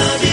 love you.